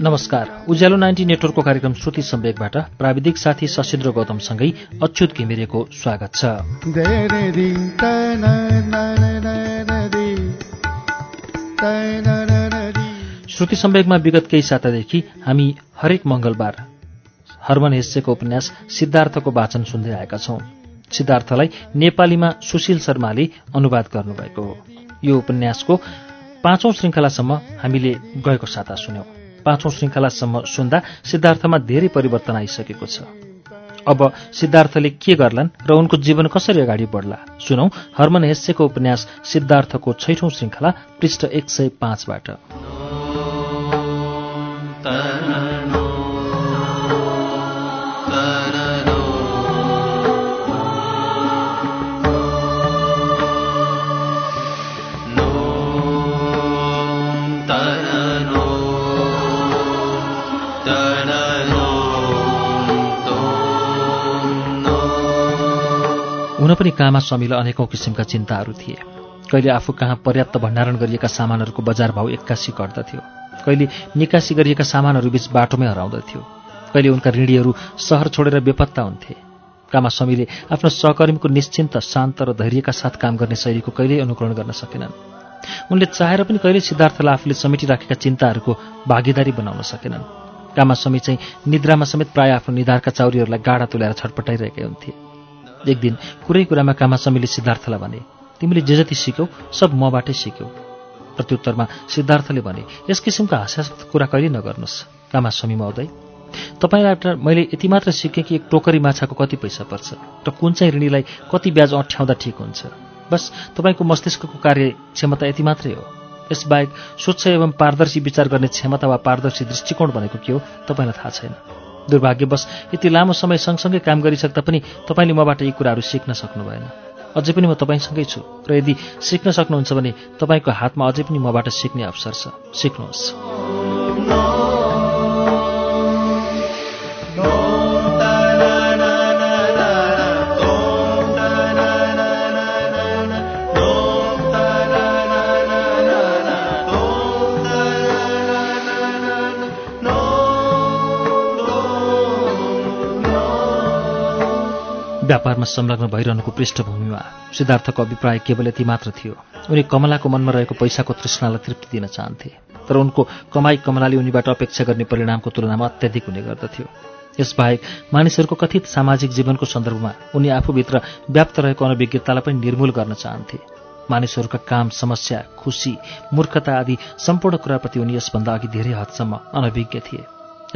नमस्कार। उज्यालो नाइन्टी नेटवर्कको कार्यक्रम श्रुति सम्वेकबाट प्राविधिक साथी सशिन्द्र गौतमसँगै अच्युत घिमिरेको स्वागत छ। श्रुति सम्वेकमा विगत केही सातादेखि हामी हरेक मङ्गलबार हर्मन हेस्सेको उपन्यास सिद्धार्थको वाचन सुन्दै आएका छौं। सिद्धार्थलाई नेपालीमा सुशील शर्माले अनुवाद गर्नुभएको हो। यो उपन्यासको पाँचौं श्रृङ्खलासम्म हामीले गएको साता सुन्यौं। पाँचौं श्रृङ्खलासम्म सुन्दा सिद्धार्थमा धेरै परिवर्तन आइसकेको छ। अब सिद्धार्थले के गर्लान् र उनको जीवन कसरी अगाडि बढ्ला? सुनौ हर्मन हेस्सेको उपन्यास सिद्धार्थको छैठौं श्रृङ्खला पृष्ठ एक सय पाँचबाट। हुन पनि कामा स्वामीलाई अनेकौं किसिमका चिन्ताहरू थिए। कहिले आफू कहाँ पर्याप्त भण्डारण गरिएका सामानहरूको बजार भाउ एक्कासी घट्दथ्यो। कहिले निकासी गरिएका सामानहरू बीच बाटोमै हराउँदथ्यो। कहिले उनका ऋणीहरू सहर छोडेर बेपत्ता हुन्थे। कामा स्वामीले आफ्नो सहकर्मीको निश्चिन्त शान्त र धैर्यका साथ काम गर्ने शैलीको कहिल्यै अनुकरण गर्न सकेनन्। उनले चाहेर पनि कहिले सिद्धार्थलाई आफूले समेटिराखेका चिन्ताहरूको भागीदारी बनाउन सकेनन्। कामा स्वामी चाहिँ निद्रामा समेत प्राय आफ्नो निधारका चाउरीहरूलाई गाडा तुल्याएर छटपटाइरहेका हुन्थे। एक दिन कुरै कुरामा कामासमीले सिद्धार्थलाई भने तिमीले जे जति सिक्यौ सब मबाटै सिक्यौ। प्रत्युत्तरमा सिद्धार्थले भने यस किसिमको हास्यास्पद कुरा कहिले नगर्नुहोस् कामास्वामी महोदय तपाईँबाट मैले यति मात्र सिकेँ कि एक टोकरी माछाको कति पैसा पर्छ र कुन चाहिँ ऋणीलाई कति ब्याज अठ्याउँदा ठिक हुन्छ। बस तपाईँको मस्तिष्कको कार्य क्षमता यति मात्रै हो। यसबाहेक स्वच्छ एवं पारदर्शी विचार गर्ने क्षमता वा पारदर्शी दृष्टिकोण भनेको के हो तपाईँलाई थाहा छैन। दुर्भाग्यवश यति लामो समय सँगसँगै काम गरिसक्दा पनि तपाईँले मबाट यी कुराहरू सिक्न सक्नु भएन। अझै पनि म तपाईँसँगै छु र यदि सिक्न सक्नुहुन्छ भने तपाईँको हातमा अझै पनि मबाट सिक्ने अवसर छ। सिक्नुहोस्। व्यापारमा संलग्न भइरहनुको पृष्ठभूमिमा सिद्धार्थको अभिप्राय केवल यति मात्र थियो। उनी कमलाको मनमा रहेको पैसाको तृष्णालाई तृप्ति दिन चाहन्थे तर उनको कमाई कमलाले उनीबाट अपेक्षा गर्ने परिणामको तुलनामा अत्याधिक हुने गर्दथ्यो। यसबाहेक मानिसहरूको कथित सामाजिक जीवनको सन्दर्भमा उनी आफूभित्र व्याप्त रहेको अनभिज्ञतालाई पनि निर्मूल गर्न चाहन्थे। मानिसहरूका काम समस्या खुसी मूर्खता आदि सम्पूर्ण कुराप्रति उनी यसभन्दा अघि धेरै हदसम्म अनभिज्ञ थिए।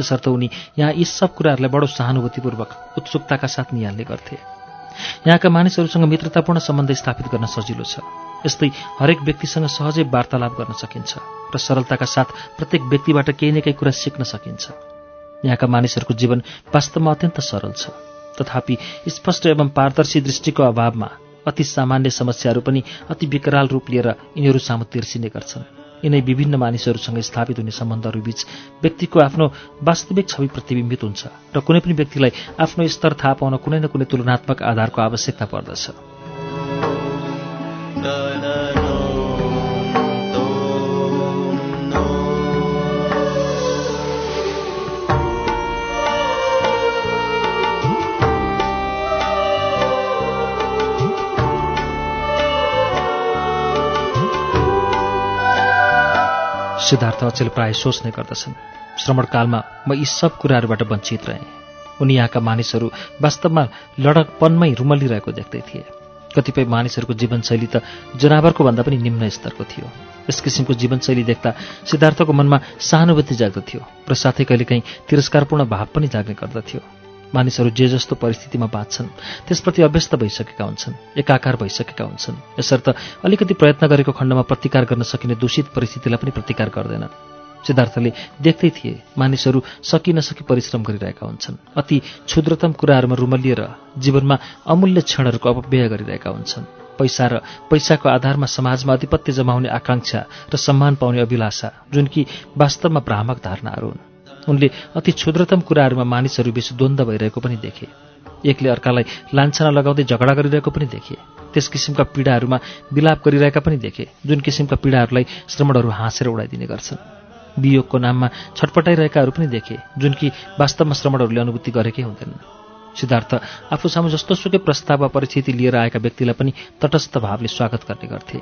यसर्थ उनी यहाँ यी सब कुराहरूलाई बडो सहानुभूतिपूर्वक उत्सुकताका साथ निहाल्ने गर्थे। यहाँका मानिसहरूसँग मित्रतापूर्ण सम्बन्ध स्थापित गर्न सजिलो छ। यस्तै हरेक व्यक्तिसँग सहजै वार्तालाप गर्न सकिन्छ र सरलताका साथ प्रत्येक व्यक्तिबाट केही न केही कुरा सिक्न सकिन्छ। यहाँका मानिसहरूको जीवन वास्तवमा अत्यन्त सरल छ। तथापि स्पष्ट एवं पारदर्शी दृष्टिको अभावमा अति सामान्य समस्याहरू पनि अति विकराल रूप लिएर यिनीहरू सामु तिर्सिने गर्छन्। यिनै विभिन्न मानिसहरूसँग स्थापित हुने सम्बन्धहरूबीच व्यक्तिको आफ्नो वास्तविक छवि प्रतिबिम्बित हुन्छ र कुनै पनि व्यक्तिलाई आफ्नो स्तर थाहा पाउन कुनै न कुनै तुलनात्मक आधारको आवश्यकता पर्दछ। सिद्धार्थ अचेल प्राय सोच्ने गर्दछन्। श्रमणकालमा म यी सब कुराहरूबाट वञ्चित रहेँ। उनी यहाँका मानिसहरू वास्तवमा लडकपनमै रुमलिरहेको देख्दै थिए। कतिपय मानिसहरूको जीवनशैली त जनावरको भन्दा पनि निम्न स्तरको थियो। यस किसिमको जीवनशैली देख्दा सिद्धार्थको मनमा सहानुभूति जाग्दथ्यो र साथै कहिलेकाहीँ तिरस्कारपूर्ण भाव पनि जाग्ने गर्दथ्यो। मानिसहरू जे जस्तो परिस्थितिमा बाँच्छन् त्यसप्रति अभ्यस्त भइसकेका हुन्छन् एकाकार भइसकेका हुन्छन्। यसर्थ अलिकति प्रयत्न गरेको खण्डमा प्रतिकार गर्न सकिने दूषित परिस्थितिलाई पनि प्रतिकार गर्दैनन् सिद्धार्थले देख्दै थिए मानिसहरू सकि नसकी परिश्रम गरिरहेका हुन्छन्। अति क्षुद्रतम कुराहरूमा रुमलिएर जीवनमा अमूल्य क्षणहरूको अपव्यय गरिरहेका हुन्छन्। पैसा र पैसाको आधारमा समाजमा आधिपत्य जमाउने आकांक्षा र सम्मान पाउने अभिलाषा जुन कि वास्तवमा भ्रामक धारणाहरू हुन्। उनले अति क्षुद्रतम कुराहरूमा मानिसहरू बेसी द्वन्द्व भइरहेको पनि देखे। एकले अर्कालाई लान्छना लगाउँदै झगडा गरिरहेको पनि देखे। त्यस किसिमका पीडाहरूमा विलाप गरिरहेका पनि देखे। जुन किसिमका पीडाहरूलाई श्रमणहरू हाँसेर उडाइदिने गर्छन्। वियोगको नाममा छटपटाइरहेकाहरू पनि देखे जुन कि वास्तवमा श्रमणहरूले अनुभूति गरेकै हुँदैनन्। सिद्धार्थ आफूसामु जस्तो सुकै प्रस्ताव वा परिस्थिति लिएर आएका व्यक्तिलाई पनि तटस्थ भावले स्वागत गर्ने गर्थे।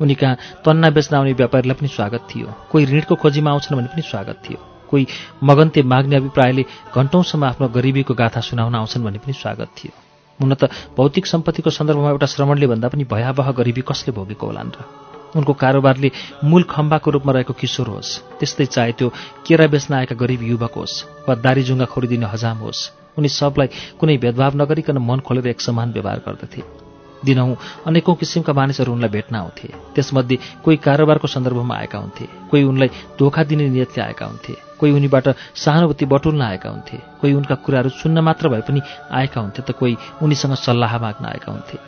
उनी कहाँ तन्ना बेच्न आउने व्यापारीलाई पनि स्वागत थियो। कोही ऋणको खोजीमा आउँछन् भने पनि स्वागत थियो। कोही मगन्ते माग्ने अभिप्रायले घन्टौँसम्म आफ्नो गरिबीको गाथा सुनाउन आउँछन् भने पनि स्वागत थियो। हुन त भौतिक सम्पत्तिको सन्दर्भमा एउटा श्रमणले भन्दा पनि भयावह गरिबी कसले भोगेको होलान् र? उनको कारोबारले मूल खम्बाको रूपमा रहेको किशोर होस् त्यस्तै चाहे त्यो केरा बेच्न आएका गरिब युवक होस् वा दारीजुङ्गा खोलिदिने हजाम होस् उनी सबलाई कुनै भेदभाव नगरिकन मन खोलेर एक समान व्यवहार गर्दथे। दिनहुँ अनेकौँ किसिमका मानिसहरू उनलाई भेट्न आउँथे। त्यसमध्ये कोही कारोबारको सन्दर्भमा आएका हुन्थे कोही उनलाई धोका दिने नियतले आएका हुन्थे। कोही उनीबाट सहानुभूति बटुल्न आएका हुन्थे। कोही उनका कुराहरू सुन्न मात्र भए पनि आएका हुन्थे त कोही उनीसँग सल्लाह माग्न आएका हुन्थे।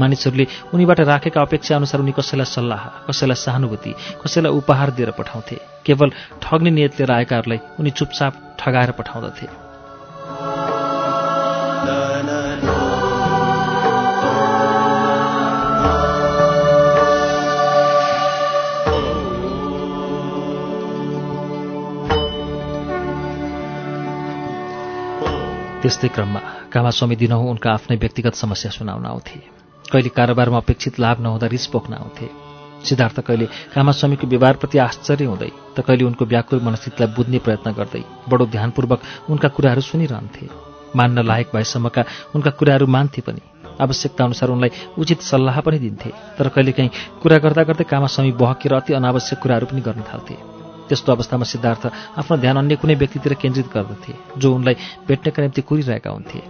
मानिसहरूले उनीबाट राखेका अपेक्षा अनुसार उनी कसैलाई सल्लाह कसैलाई सहानुभूति कसैलाई उपहार दिएर पठाउँथे। केवल ठग्ने नियत लिएर आएकाहरूलाई उनी चुपचाप ठगाएर पठाउँदथे। त्यस्तै क्रममा कामास्वामी दिनहुँ उनका आफ्नै व्यक्तिगत समस्या सुनाउन आउँथे। कहिले कारोबारमा अपेक्षित लाभ नहुँदा रिस पोख्न आउँथे। सिद्धार्थ कहिले कामास्वामीको व्यवहारप्रति आश्चर्य हुँदै त कहिले उनको व्याकुल मनस्थितिलाई बुझ्ने प्रयत्न गर्दै बडो ध्यानपूर्वक उनका कुराहरू सुनिरहन्थे। मान्न लायक भएसम्मका उनका कुराहरू मान्थे पनि। आवश्यकता अनुसार उनलाई उचित सल्लाह पनि दिन्थे तर कहिलेकाहीँ कुरा गर्दा गर्दै कामास्वामी बहकेर अति अनावश्यक कुराहरू पनि गर्न थाल्थे। त्यस्तो अवस्थामा सिद्धार्थ आफ्नो ध्यान अन्य कुनै व्यक्तितिर केन्द्रित गर्दथे जो उनलाई भेट्नका निम्ति कुरिरहेका हुन्थे।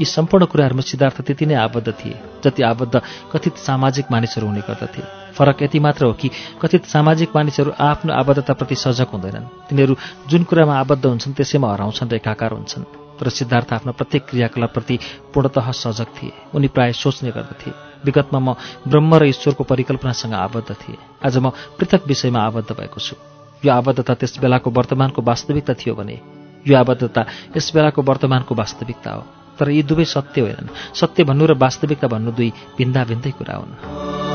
यी सम्पूर्ण कुराहरूमा सिद्धार्थ त्यति नै आबद्ध थिए जति आबद्ध कथित सामाजिक मानिसहरू हुने गर्दथे। फरक यति मात्र हो कि कथित सामाजिक मानिसहरू आफ्नो आबद्धताप्रति सजग हुँदैनन्। तिनीहरू जुन कुरामा आबद्ध हुन्छन् त्यसैमा हराउँछन् र एकाकार हुन्छन्। तर सिद्धार्थ आफ्नो प्रत्येक क्रियाकलापप्रति पूर्णतः सजग थिए। उनी प्राय सोच्ने गर्दथे विगतमा म ब्रह्म र ईश्वरको परिकल्पनासँग आबद्ध थिएँ। आज म पृथक विषयमा आबद्ध भएको छु। यो आबद्धता त्यस बेलाको वर्तमानको वास्तविकता थियो भने यो आबद्धता यस बेलाको वर्तमानको वास्तविकता हो। तर यी दुवै सत्य होइनन्। सत्य भन्नु र वास्तविकता भन्नु दुई भिन्दा भिन्दै कुरा हुन्।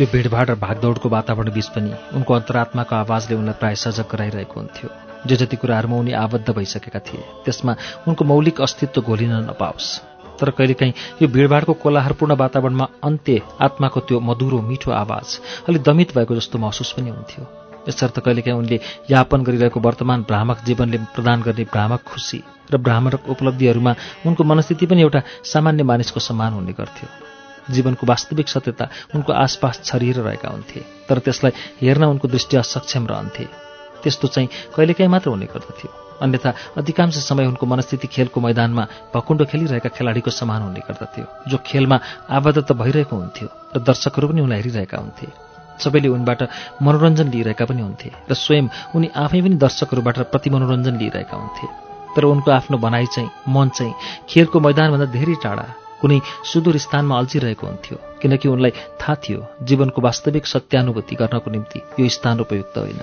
यो भिडभाड र भागदौडको वातावरण बीच पनि उनको अन्तरात्माको आवाजले उनलाई प्राय सजग गराइरहेको हुन्थ्यो। जे जति कुराहरूमा उनी आबद्ध भइसकेका थिए त्यसमा उनको मौलिक अस्तित्व घोलिन नपाओस्। तर कहिलेकाहीँ यो भिडभाडको कोलाहरपूर्ण वातावरणमा अन्त्य आत्माको त्यो मधुरो मिठो आवाज अलिक दमित भएको जस्तो महसुस पनि हुन्थ्यो। यसर्थ कहिलेकाहीँ उनले यापन गरिरहेको वर्तमान भ्रामक जीवनले प्रदान गर्ने भ्रामक खुसी र भ्रामक उपलब्धिहरूमा उनको मनस्थिति पनि एउटा सामान्य मानिसको समान हुने गर्थ्यो। जीवनको वास्तविक सत्यता उनको आसपास छरिएर रहेका हुन्थे तर त्यसलाई हेर्न उनको दृष्टि असक्षम रहन्थे। त्यस्तो चाहिँ कहिलेकाहीँ मात्र हुने गर्दथ्यो। अन्यथा अधिकांश समय उनको मनस्थिति खेलको मैदानमा भकुण्डो खेलिरहेका खेलाडीको समान हुने गर्दथ्यो जो खेलमा आबद्ध त भइरहेको हुन्थ्यो र दर्शकहरू पनि उनलाई हेरिरहेका हुन्थे। सबैले उनबाट मनोरञ्जन लिइरहेका पनि हुन्थे र स्वयं उनी आफै पनि दर्शकहरूबाट प्रति मनोरञ्जन लिइरहेका हुन्थे। तर उनको आफ्नो भनाइ चाहिँ मन चाहिँ खेलको मैदानभन्दा धेरै टाढा कुनै सुदूर स्थानमा अल्झिरहेको हुन्थ्यो किनकि उनलाई थाहा थियो जीवनको वास्तविक सत्यानुभूति गर्नको निम्ति यो स्थान उपयुक्त होइन।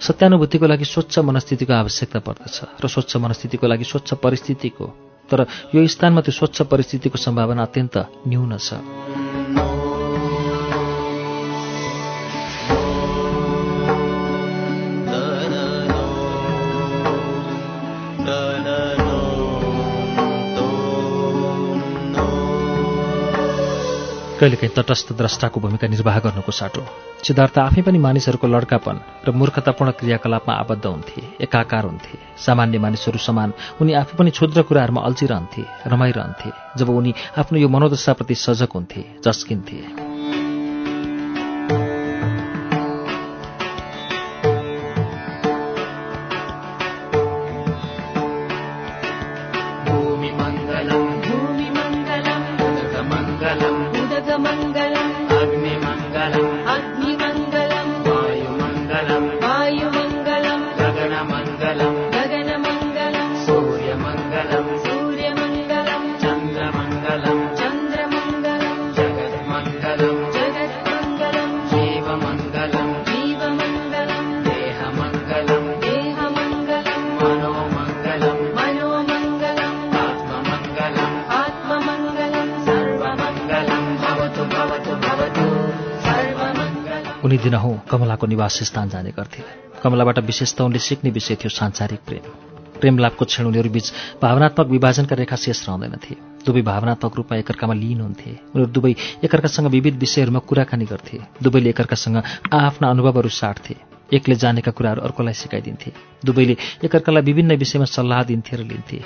सत्यानुभूतिको लागि स्वच्छ मनस्थितिको आवश्यकता पर्दछ र स्वच्छ मनस्थितिको लागि स्वच्छ परिस्थितिको तर यो स्थानमा त्यो स्वच्छ परिस्थितिको सम्भावना अत्यन्त न्यून छ। कहिलेकाहीँ तटस्थ द्रष्टाको भूमिका निर्वाह गर्नुको साटो। सिद्धार्थ आफै पनि मानिसहरूको लड्कापन र मूर्खतापूर्ण क्रियाकलापमा आबद्ध हुन्थे एकाकार हुन्थे। सामान्य मानिसहरू समान उनी आफू पनि क्षुद्र कुराहरूमा अल्झिरहन्थे रमाइरहन्थे जब उनी आफ्नो यो मनोदशाप्रति सजग हुन्थे झस्किन्थे कमलाको निवास स्थान जाने गर्थे। कमलाबाट विशेषतः उनले सिक्ने विषय थियो सांसारिक प्रेम। प्रेमलाभको क्षण उनीहरू बीच भावनात्मक विभाजनका रेखा शेष रहँदैनथे। दुवै भावनात्मक रूपमा एकअर्कामा लिन हुन्थे। उनीहरू दुवै एकअर्कासँग विविध विषयहरूमा कुराकानी गर्थे। दुवैले एकअर्कासँग आफ्ना अनुभवहरू साट्थे। एकले जानेका कुराहरू अर्कोलाई सिकाइदिन्थे। दुवैले एकअर्कालाई विभिन्न विषयमा सल्लाह दिन्थे र लिन्थे।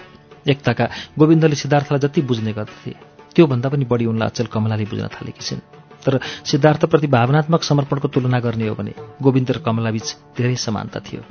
एकताका गोविन्दले सिद्धार्थलाई जति बुझ्ने गर्दथे त्योभन्दा पनि बढी उनलाई अचल कमलाले बुझ्न थालेकी छिन्। तर सिद्धार्थप्रति भावनात्मक समर्पणको तुलना गर्ने हो भने गोविन्द र कमलाबीच धेरै समानता थियो।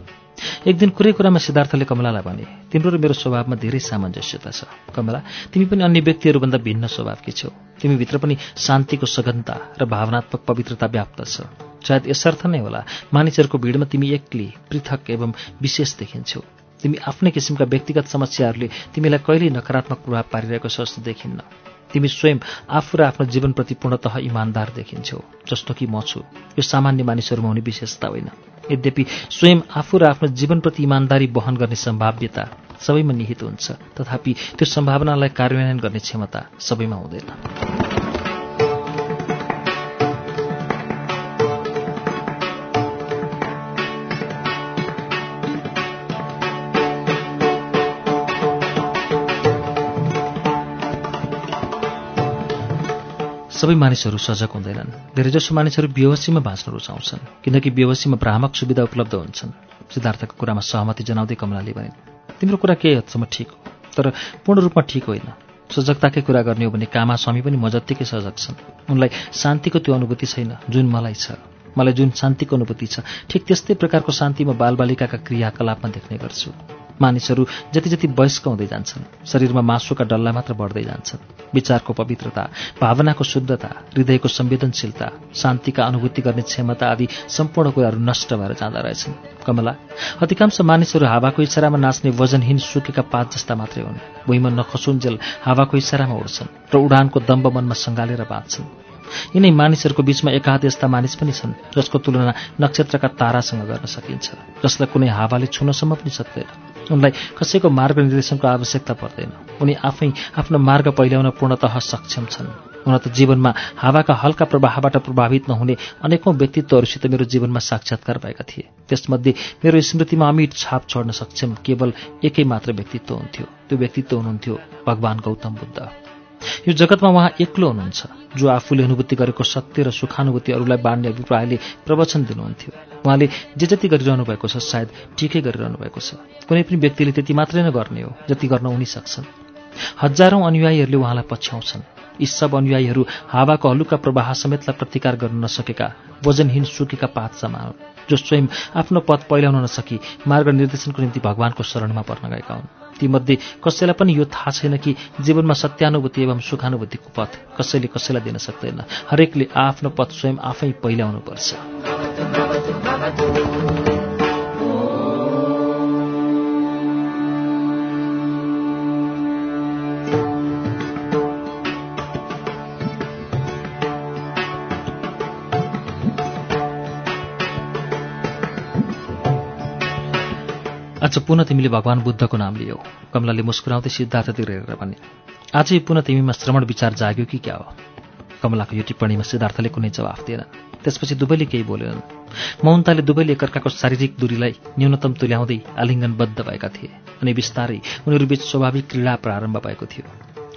एक दिन कुरै कुरामा सिद्धार्थले कमलालाई भने तिम्रो र मेरो स्वभावमा धेरै सामञ्जस्यता छ। कमला तिमी पनि अन्य व्यक्तिहरूभन्दा भिन्न स्वभावकी छौ। तिमीभित्र पनि शान्तिको सघनता र भावनात्मक पवित्रता व्याप्त छ। सायद यसर्थ नै होला मानिसहरूको भिडमा तिमी एक्लै पृथक एवं विशेष देखिन्छौ। तिमी आफ्नै किसिमका व्यक्तिगत समस्याहरूले तिमीलाई कहिल्यै नकारात्मक प्रभाव पारिरहेको जस्तो देखिन्न। तिमी स्वयं आफू र आफ्नो जीवनप्रति पूर्णतः इमान्दार देखिन्छौ जस्तो कि म छु। यो सामान्य मानिसहरूमा हुने विशेषता होइन। यद्यपि स्वयं आफू र आफ्नो जीवनप्रति इमान्दारी वहन गर्ने सम्भाव्यता सबैमा निहित हुन्छ तथापि त्यो सम्भावनालाई कार्यान्वयन गर्ने क्षमता सबैमा हुँदैन। सबै मानिसहरू सजग हुँदैनन्। धेरैजसो मानिसहरू बेहोसीमा बाँच्न रुचाउँछन् किनकि बेहोसीमा भ्रामक सुविधा उपलब्ध हुन्छन्। सिद्धार्थको कुरामा सहमति जनाउँदै कमलाले भने तिम्रो कुरा केही हदसम्म ठिक हो? तर पूर्ण रूपमा ठिक होइन। सजगताकै कुरा गर्ने हो भने कामा स्वामी पनि म जत्तिकै सजग छन्। उनलाई शान्तिको त्यो अनुभूति छैन जुन मलाई छ। मलाई जुन शान्तिको अनुभूति छ ठिक त्यस्तै प्रकारको शान्ति म बालबालिकाका क्रियाकलापमा देख्ने गर्छु। मानिसहरू जति जति वयस्क हुँदै जान्छन् शरीरमा मासुका डल्ला मात्र बढ्दै जान्छन्। विचारको पवित्रता भावनाको शुद्धता हृदयको संवेदनशीलता शान्तिका अनुभूति गर्ने क्षमता आदि सम्पूर्ण कुराहरू नष्ट भएर जाँदा रहेछन्। कमला अधिकांश मानिसहरू हावाको इसारामा नाच्ने वजनहीन सुकेका पात जस्ता मात्रै हुन्। भुइँमा नखसुन्जेल हावाको इसारामा उड्छन् र उडानको दम्ब मनमा सङ्घालेर बाँच्छन् यिनै मानिसहरूको बीचमा एकाध यस्ता मानिस पनि छन् जसको तुलना नक्षत्रका तारासँग गर्न सकिन्छ जसलाई कुनै हावाले छुनसम्म पनि सक्दैन। उनलाई कसैको मार्ग निर्देशनको आवश्यकता पर्दैन। उनी आफै आफ्नो मार्ग पहिल्याउन पूर्णतः सक्षम छन्। हुन त जीवनमा हावाका हल्का प्रवाहबाट प्रभावित नहुने अनेकौँ व्यक्तित्वहरूसित मेरो जीवनमा साक्षात्कार भएका थिए। त्यसमध्ये मेरो स्मृतिमा अमिट छाप छोड्न सक्षम केवल एकै मात्र व्यक्तित्व हुन्थ्यो। त्यो व्यक्तित्व हुनुहुन्थ्यो भगवान् गौतम बुद्ध। यो जगतमा उहाँ एक्लो हुनुहुन्छ जो आफूले अनुभूति गरेको सत्य र सुखानुभूति अरूलाई बाँड्ने अभिप्रायले प्रवचन दिनुहुन्थ्यो। उहाँले जे जति गरिरहनु भएको छ सायद ठिकै गरिरहनु भएको छ। कुनै पनि व्यक्तिले त्यति मात्रै नै गर्ने हो जति गर्न उनी सक्छन्। हजारौं अनुयायीहरूले उहाँलाई पछ्याउँछन्। यी सब अनुयायीहरू हावाको हलुका प्रवाह समेतलाई प्रतिकार गर्न नसकेका वजनहीन सुकेका पात समान जो स्वयं आफ्नो पथ पहिल्याउन नसकी मार्ग निर्देशनको निम्ति भगवानको शरणमा पर्न गएका हुन्। तीमध्ये कसैलाई पनि यो थाहा छैन कि जीवनमा सत्यानुभूति एवं सुखानुभूतिको पथ कसैले कसैलाई दिन सक्दैन। हरेकले आफ्नो पथ स्वयं आफै पहिल्याउनुपर्छ आज पुनः तिमीले भगवान् बुद्धको नाम लियौ। कमलाले मुस्कुराउँदै सिद्धार्थतिर हेरेर भने आजै पुनः तिमीमा श्रवण विचार जाग्यो कि क्या हो? कमलाको यो टिप्पणीमा सिद्धार्थले कुनै जवाफ दिएन। त्यसपछि दुवैले केही बोलेनन्। मौनताले दुवैले एकअर्काको शारीरिक दूरीलाई न्यूनतम तुल्याउँदै आलिङ्गनबद्ध भएका थिए अनि बिस्तारै उनीहरूबीच स्वाभाविक क्रीडा प्रारम्भ भएको थियो।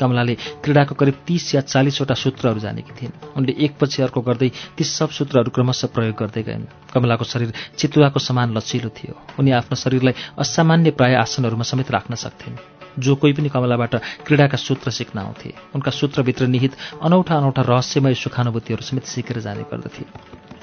कमलाले क्रीडाको करिब तीस या चालिसवटा सूत्रहरू जानेकी थिइन्। उनले एकपछि अर्को गर्दै ती सब सूत्रहरू क्रमशः प्रयोग गर्दै गइन्। कमलाको शरीर चितुवाको समान लचिलो थियो। उनी आफ्नो शरीरलाई असामान्य प्राय आसनहरूमा समेत राख्न सक्थिन्। जो कोही पनि कमलाबाट क्रीडाका सूत्र सिक्न आउँथे उनका सूत्रभित्र निहित अनौठा अनौठा रहस्यमय सुखानुभूतिहरू समेत सिकेर जाने गर्दथे।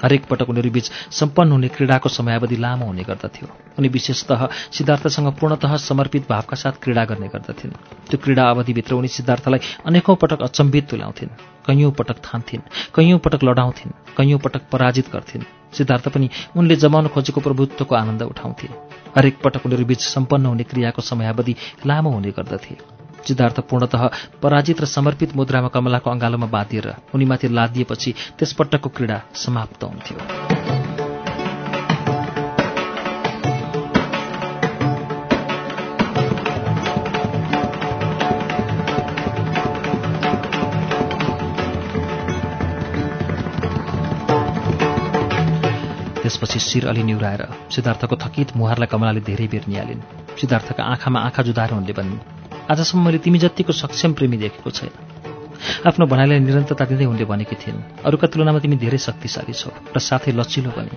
हरेक पटक उनीहरूबीच सम्पन्न हुने क्रीडाको समयावधि लामो हुने गर्दथ्यो। उनी विशेषतः सिद्धार्थसँग पूर्णतः समर्पित भावका साथ क्रीडा गर्ने गर्दथिन्। त्यो क्रीडा अवधिभित्र उनी सिद्धार्थलाई अनेकौँ पटक अचम्बित तुल्याउँथिन् कैयौँ पटक थान्थिन् कैयौँ पटक लडाउँथिन् कैयौँ पटक पराजित गर्थिन्। सिद्धार्थ पनि उनले जमाउन खोजेको प्रभुत्वको आनन्द उठाउँथे। हरेक पटक उनीहरूबीच सम्पन्न हुने क्रियाको समयावधि लामो हुने गर्दथे। सिद्धार्थ पूर्णतः पराजित र समर्पित मुद्रामा कमलाको अङ्गालोमा बाँधिएर उनीमाथि लादिएपछि त्यसपटकको क्रीडा समाप्त हुन्थ्यो। त्यसपछि शिर अलि निहुराएर सिद्धार्थको थकित मुहारलाई कमलाले धेरै बेर निहालिन्। सिद्धार्थका आँखामा आँखा जुधाएर उनले भनिन् आजसम्म मैले तिमी जतिको सक्षम प्रेमी देखेको छैन आफ्नो भनाइलाई निरन्तरता दिँदै उनले भनेकी थिइन् अरूका तुलनामा तिमी धेरै शक्तिशाली छौ र साथै लचिलो पनि।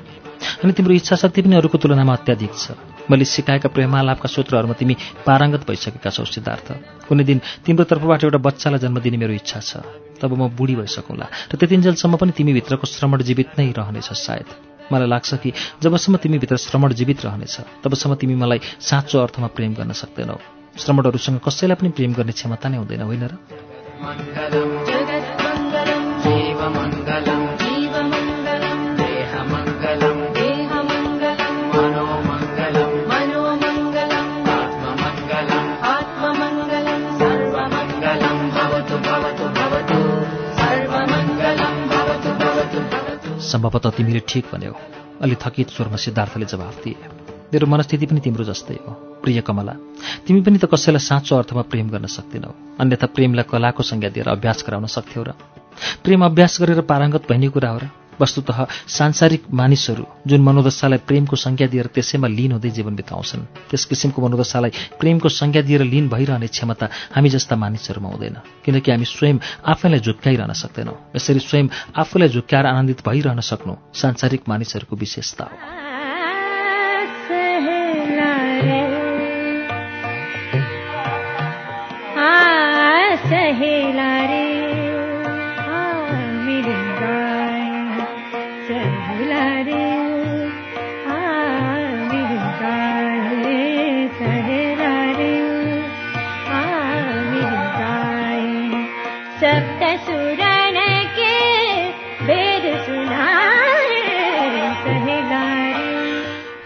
अनि तिम्रो इच्छा शक्ति पनि अरूको तुलनामा अत्याधिक छ। मैले सिकाएका प्रेमालापका सूत्रहरूमा तिमी पारङ्गत भइसकेका छौ सिद्धार्थ। कुनै दिन तिम्रो तर्फबाट एउटा बच्चालाई जन्म दिने मेरो इच्छा छ। तब म बुढी भइसकौँला र त्यतिन्जेलसम्म पनि तिमी भित्रको श्रमण जीवित नै रहनेछ सायद। मलाई लाग्छ कि जबसम्म तिमीभित्र श्रमण जीवित रहनेछ तबसम्म तिमी मलाई साँचो अर्थमा प्रेम गर्न सक्दैनौ। श्रमणहरूसँग कसैलाई पनि प्रेम गर्ने क्षमता नै हुँदैन होइन र? सम्भवतः तिमीले ठिक भन्यौ अलि थकित स्वरमा सिद्धार्थले जवाफ दिए। मेरो मनस्थिति पनि तिम्रो जस्तै हो प्रिय कमला। तिमी पनि त कसैलाई साँचो अर्थमा प्रेम गर्न सक्दैनौ। अन्यथा प्रेमलाई कलाको संज्ञा दिएर अभ्यास गराउन सक्थ्यौ र। प्रेम अभ्यास गरेर पारङ्गत भइने कुरा हो र। वस्तुतः सांसारिक मानिसहरू जुन मनोदशालाई प्रेमको संज्ञा दिएर त्यसैमा लिन हुँदै जीवन बिताउँछन् त्यस किसिमको मनोदशालाई प्रेमको संज्ञा दिएर लिन भइरहने क्षमता हामी जस्ता मानिसहरूमा हुँदैन किनकि हामी स्वयं आफैलाई झुक्काइरहन सक्दैनौँ। यसरी स्वयं आफूलाई झुक्काएर आनन्दित भइरहन सक्नु सांसारिक मानिसहरूको विशेषता हो। सहेला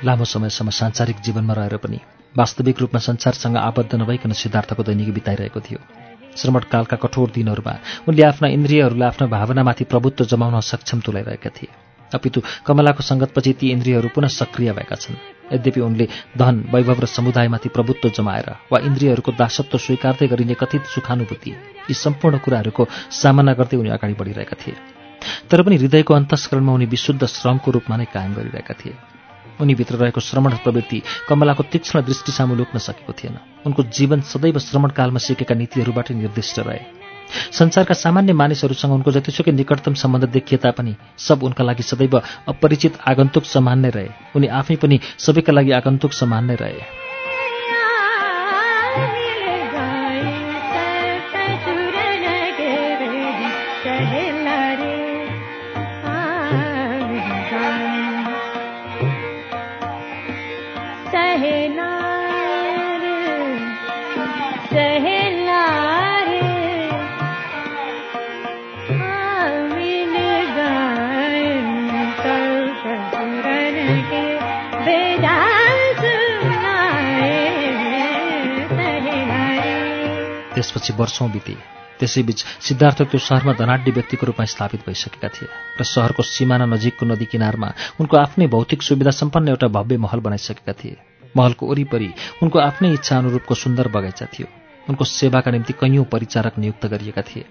लामो समयसम्म सांसारिक जीवनमा रहेर पनि वास्तविक रूपमा संसारसँग आबद्ध नभइकन सिद्धार्थको दैनिकी बिताइरहेको थियो। श्रमणकालका कठोर दिनहरूमा उनले आफ्ना इन्द्रियहरूलाई आफ्ना भावनामाथि प्रभुत्व जमाउन सक्षम तुलाइरहेका थिए। अपितु कमलाको सङ्गतपछि ती इन्द्रियहरू पुनः सक्रिय भएका छन्। यद्यपि उनले धन वैभव र समुदायमाथि प्रभुत्व जमाएर वा इन्द्रियहरूको दासत्व स्वीकार्दै गरिने कथित सुखानुभूति यी सम्पूर्ण कुराहरूको सामना गर्दै उनी अगाडि बढिरहेका थिए। तर पनि हृदयको अन्तस्करणमा उनी विशुद्ध श्रमको रूपमा नै कायम गरिरहेका थिए। उनीभित्र रहेको श्रमण प्रवृत्ति कमलाको तीक्ष्ण दृष्टि सामु लुक्न सकेको थिएन। उनको जीवन सदैव श्रमणकालमा सिकेका नीतिहरूबाट निर्दिष्ट रहे। संसारका सामान्य मानिसहरूसँग उनको जतिसुकै निकटतम सम्बन्ध देखिए तापनि सब उनका लागि सदैव अपरिचित आगन्तुक समान नै रहे। उनी आफै पनि सबैका लागि आगन्तुक समान नै रहे। त्यसपछि वर्षौँ बिते। त्यसैबीच सिद्धार्थ त्यो सहरमा धनाढ्य व्यक्तिको रूपमा स्थापित भइसकेका थिए र सहरको सिमाना नजिकको नदी किनारमा उनको आफ्नै भौतिक सुविधा सम्पन्न एउटा भव्य महल बनाइसकेका थिए। महलको वरिपरि उनको आफ्नै इच्छा अनुरूपको सुन्दर बगैँचा थियो। उनको सेवाका निम्ति कैयौँ परिचारक नियुक्त गरिएका थिए।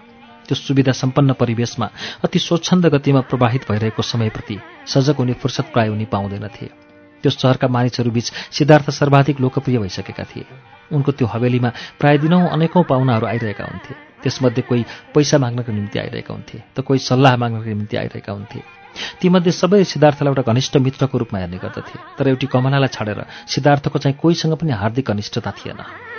त्यो सुविधा सम्पन्न परिवेशमा अति स्वच्छन्द गतिमा प्रवाहित भइरहेको समयप्रति सजग हुने फुर्सद प्राय उनी पाउँदैनथे त्यो सहरका मानिसहरूबीच सिद्धार्थ सर्वाधिक लोकप्रिय भइसकेका थिए। उनको त्यो हवेलीमा प्राय दिनौँ अनेकौँ पाहुनाहरू आइरहेका हुन्थे। त्यसमध्ये कोही पैसा माग्नको निम्ति आइरहेका हुन्थे त कोही सल्लाह माग्नको निम्ति आइरहेका हुन्थे। तीमध्ये सबै सिद्धार्थलाई एउटा घनिष्ठ मित्रको रूपमा हेर्ने गर्दथे तर एउटी कमलालाई छाडेर सिद्धार्थको चाहिँ कोहीसँग पनि हार्दिक घनिष्ठता थिएन।